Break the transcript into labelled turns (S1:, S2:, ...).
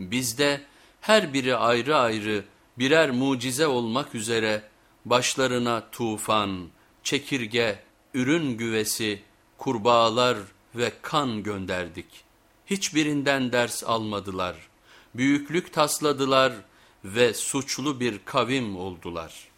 S1: Bizde her biri ayrı ayrı birer mucize olmak üzere başlarına tufan, çekirge, ürün güvesi, kurbağalar ve kan gönderdik. Hiçbirinden ders almadılar, büyüklük tasladılar ve suçlu bir kavim oldular.''